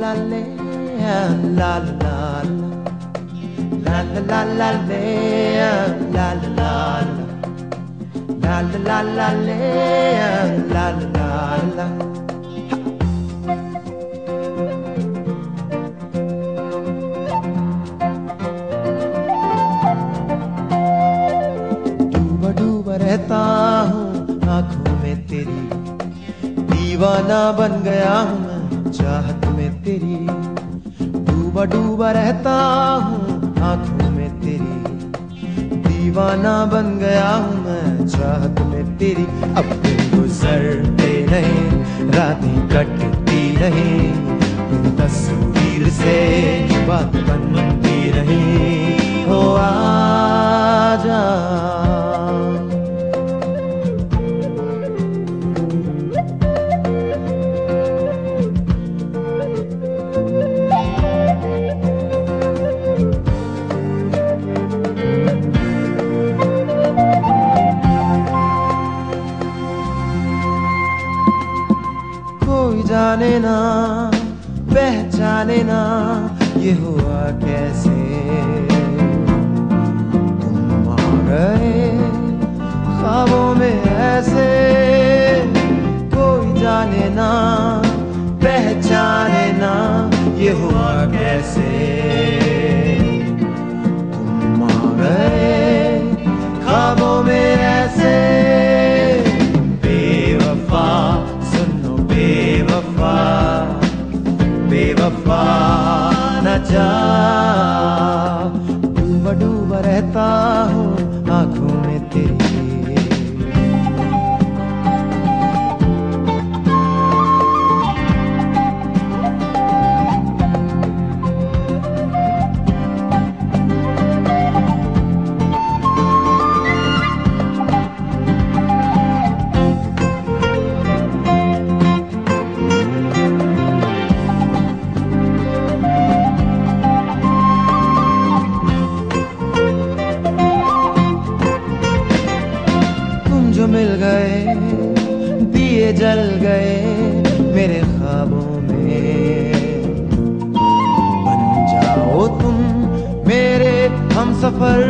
la le, la la la, la la la la la la la, la la la la la la la. la la la रहता हूँ आँखों में तेरी दीवाना बन गया हूँ मैं तेरी। डूबा डूबा रहता हूँ आँखों में तेरी। दीवाना बन गया हूँ मैं चाहत में तेरी। अब दिन गुजरते नहीं, रातें कटती नहीं। तस्वीर से बात बन रही जाने ना पहचाने ना ये हुआ कैसे? जल गए मेरे ख्वाबों में। बन जाओ तुम मेरे हम सफ़र।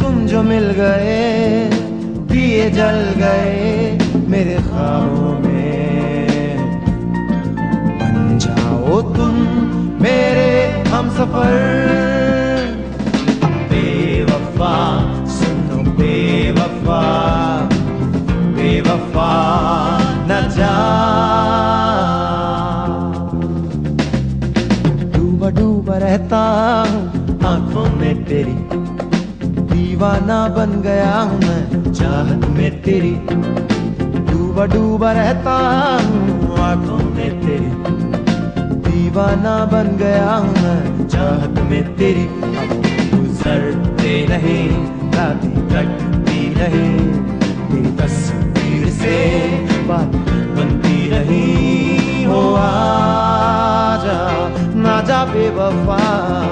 तुम जो मिल गए दिए जल गए मेरे ख्वाबों में। बन जाओ तुम मेरे हम सफ़र। में तेरी। दीवाना बन गया हूँ मैं, चाहत में तेरी। डूबा डूबा रहता हूँ आँखों में तेरी। दीवाना बन गया हूँ मैं, चाहत में तेरी। गुजरते नहीं, रातें कटती नहीं। तेरी तस्वीर से बात बनती रही। हो आजा ना जा बेवफा।